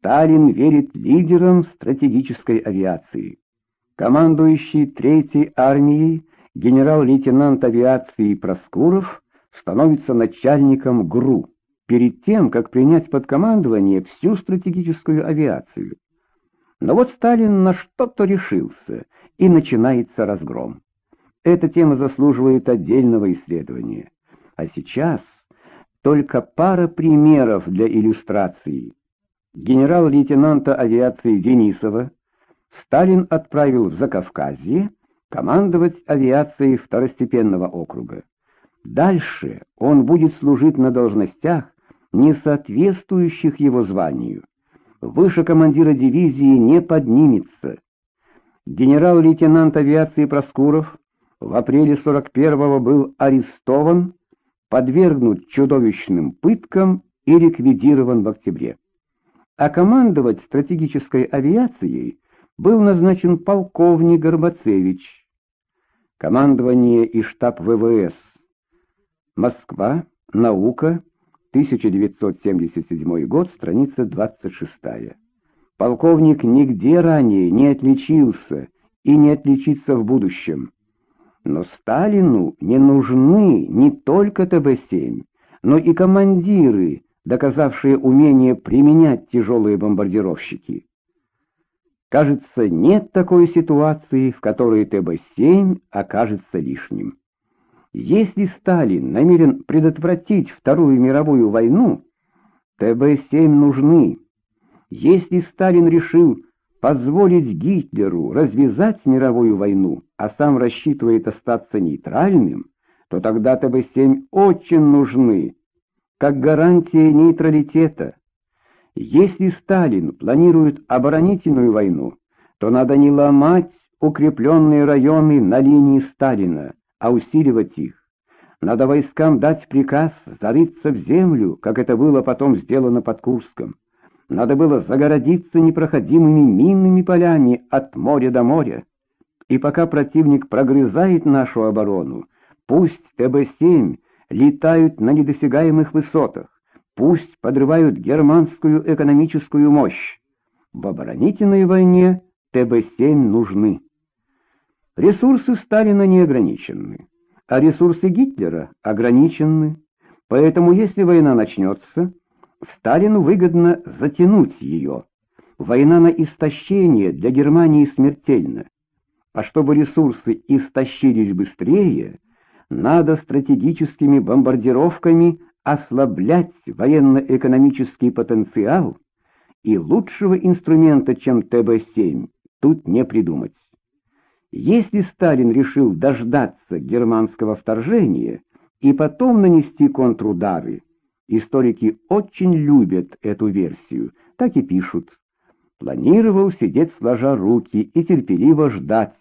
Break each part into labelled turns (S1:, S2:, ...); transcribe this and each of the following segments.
S1: Сталин верит лидерам стратегической авиации. Командующий Третьей армией генерал-лейтенант авиации Проскуров становится начальником ГРУ перед тем, как принять под командование всю стратегическую авиацию. Но вот Сталин на что-то решился, и начинается разгром. Эта тема заслуживает отдельного исследования. А сейчас только пара примеров для иллюстрации. Генерал-лейтенанта авиации Денисова Сталин отправил в Закавказье командовать авиацией второстепенного округа. Дальше он будет служить на должностях, не соответствующих его званию. Выше командира дивизии не поднимется. Генерал-лейтенант авиации Проскуров в апреле 41-го был арестован, подвергнут чудовищным пыткам и ликвидирован в октябре. А командовать стратегической авиацией был назначен полковник Горбацевич. Командование и штаб ВВС. Москва. Наука. 1977 год, страница 26. Полковник нигде ранее не отличился и не отличится в будущем. Но Сталину не нужны не только ТБ-7, но и командиры, доказавшие умение применять тяжелые бомбардировщики. Кажется, нет такой ситуации, в которой ТБ-7 окажется лишним. Если Сталин намерен предотвратить Вторую мировую войну, ТБ-7 нужны. Если Сталин решил позволить Гитлеру развязать мировую войну, а сам рассчитывает остаться нейтральным, то тогда ТБ-7 очень нужны, как гарантия нейтралитета. Если Сталин планирует оборонительную войну, то надо не ломать укрепленные районы на линии Сталина, а усиливать их. Надо войскам дать приказ зарыться в землю, как это было потом сделано под Курском. Надо было загородиться непроходимыми минными полями от моря до моря. И пока противник прогрызает нашу оборону, пусть ТБ-7 летают на недосягаемых высотах, пусть подрывают германскую экономическую мощь. В оборонительной войне ТБ-7 нужны. Ресурсы Сталина не ограничены, а ресурсы Гитлера ограничены. Поэтому, если война начнется, Сталину выгодно затянуть ее. Война на истощение для Германии смертельна. А чтобы ресурсы истощились быстрее, надо стратегическими бомбардировками ослаблять военно-экономический потенциал, и лучшего инструмента, чем ТБ-7, тут не придумать. Если Сталин решил дождаться германского вторжения и потом нанести контрудары, Историки очень любят эту версию, так и пишут. Планировал сидеть сложа руки и терпеливо ждать,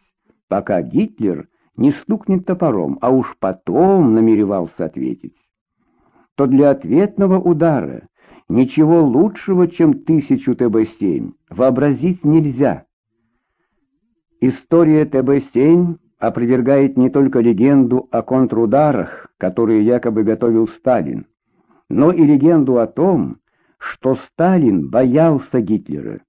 S1: пока Гитлер не стукнет топором, а уж потом намеревался ответить. То для ответного удара ничего лучшего, чем тысячу ТБ-7, вообразить нельзя. История ТБ-7 опровергает не только легенду о контрударах, которые якобы готовил Сталин, но и легенду о том, что Сталин боялся Гитлера.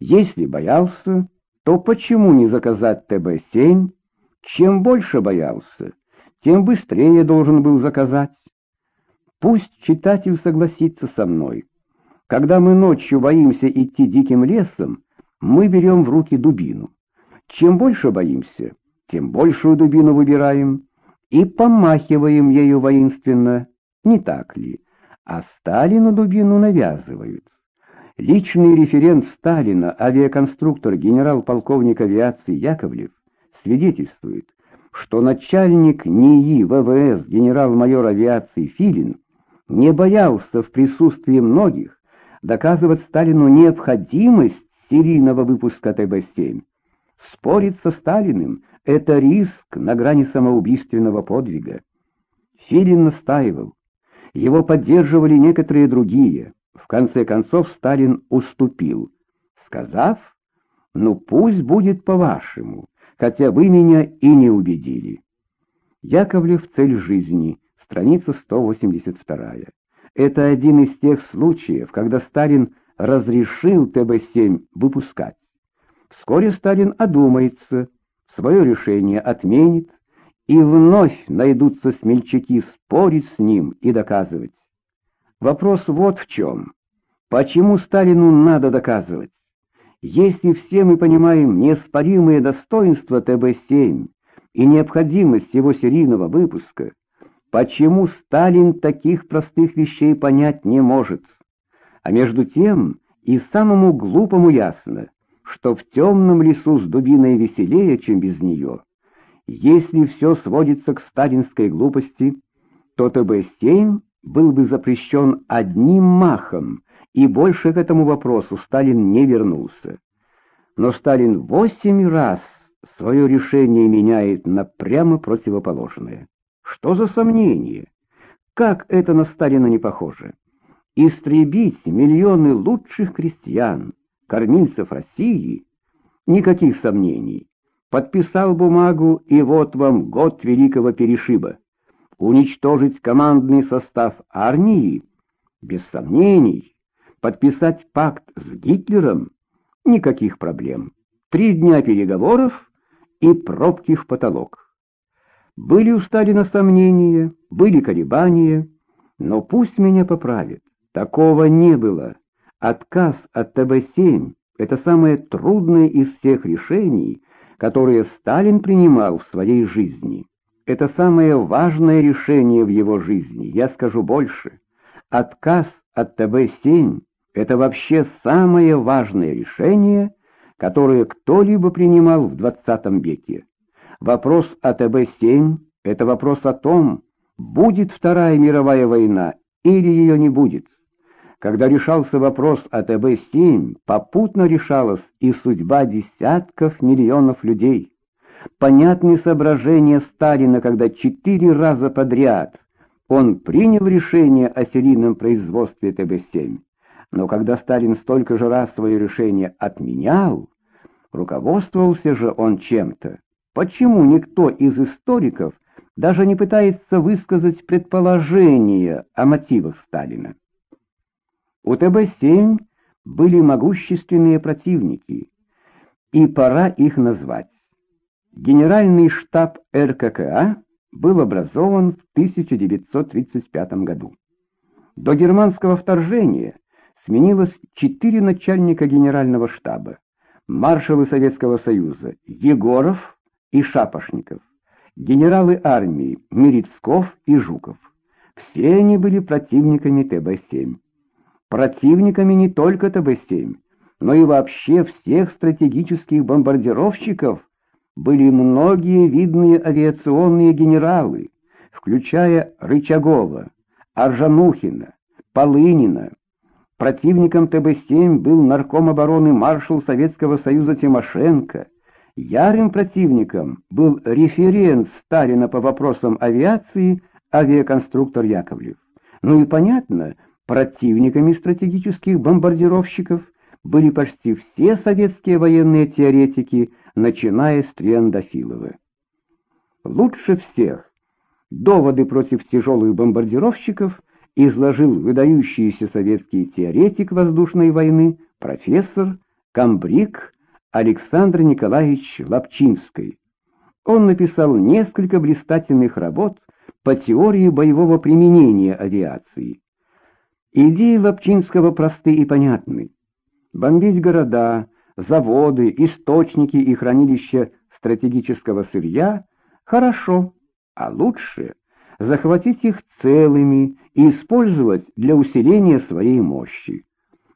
S1: Если боялся, то почему не заказать ТБ-7? Чем больше боялся, тем быстрее должен был заказать. Пусть читатель согласится со мной. Когда мы ночью боимся идти диким лесом, мы берем в руки дубину. Чем больше боимся, тем большую дубину выбираем и помахиваем ею воинственно, не так ли? а Сталину дубину навязывают. Личный референт Сталина, авиаконструктор генерал-полковник авиации Яковлев, свидетельствует, что начальник НИИ ВВС генерал-майор авиации Филин не боялся в присутствии многих доказывать Сталину необходимость серийного выпуска ТБ-7. Спорить со Сталиным — это риск на грани самоубийственного подвига. Филин настаивал, его поддерживали некоторые другие. В конце концов Сталин уступил, сказав, «Ну пусть будет по-вашему, хотя вы меня и не убедили». Яковлев «Цель жизни», страница 182. Это один из тех случаев, когда Сталин разрешил ТБ-7 выпускать. Вскоре Сталин одумается, свое решение отменит, и вновь найдутся смельчаки спорить с ним и доказывать. Вопрос вот в чем. Почему Сталину надо доказывать? Если все мы понимаем неоспоримые достоинства ТБ-7 и необходимость его серийного выпуска, почему Сталин таких простых вещей понять не может? А между тем и самому глупому ясно, что в темном лесу с дубиной веселее, чем без нее. Если все сводится к сталинской глупости, то ТБ-7 был бы запрещен одним махом, и больше к этому вопросу Сталин не вернулся. Но Сталин восемь раз свое решение меняет на прямо противоположное. Что за сомнение? Как это на Сталина не похоже? Истребить миллионы лучших крестьян, кормильцев России? Никаких сомнений. Подписал бумагу, и вот вам год великого перешиба. Уничтожить командный состав армии? Без сомнений. Подписать пакт с Гитлером? Никаких проблем. Три дня переговоров и пробки в потолок. Были у Сталина сомнения, были колебания, но пусть меня поправит. Такого не было. Отказ от ТБ-7 — это самое трудное из всех решений, которые Сталин принимал в своей жизни. Это самое важное решение в его жизни, я скажу больше. Отказ от ТБ-7 — это вообще самое важное решение, которое кто-либо принимал в 20 веке. Вопрос о ТБ-7 — это вопрос о том, будет Вторая мировая война или ее не будет. Когда решался вопрос о ТБ-7, попутно решалась и судьба десятков миллионов людей. Понятны соображения Сталина, когда четыре раза подряд он принял решение о серийном производстве ТБ-7. Но когда Сталин столько же раз свое решение отменял, руководствовался же он чем-то. Почему никто из историков даже не пытается высказать предположение о мотивах Сталина? У ТБ-7 были могущественные противники, и пора их назвать. Генеральный штаб РККА был образован в 1935 году. До германского вторжения сменилось четыре начальника генерального штаба, маршалы Советского Союза Егоров и Шапошников, генералы армии Мерецков и Жуков. Все они были противниками ТБ-7. Противниками не только ТБ-7, но и вообще всех стратегических бомбардировщиков, были многие видные авиационные генералы, включая Рычагова, Аржанухина, Полынина. Противником ТБ-7 был нарком обороны маршал Советского Союза Тимошенко. Ярым противником был референт Сталина по вопросам авиации авиаконструктор Яковлев. Ну и понятно, противниками стратегических бомбардировщиков были почти все советские военные теоретики, начиная с Триандафилова. Лучше всех доводы против тяжелых бомбардировщиков изложил выдающийся советский теоретик воздушной войны, профессор, комбриг Александр Николаевич Лапчинский. Он написал несколько блистательных работ по теории боевого применения авиации. Идеи Лапчинского просты и понятны. Бомбить города, заводы, источники и хранилища стратегического сырья – хорошо, а лучше захватить их целыми и использовать для усиления своей мощи.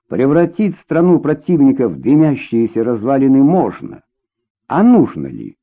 S1: Превратить страну противника в дымящиеся развалины можно. А нужно ли?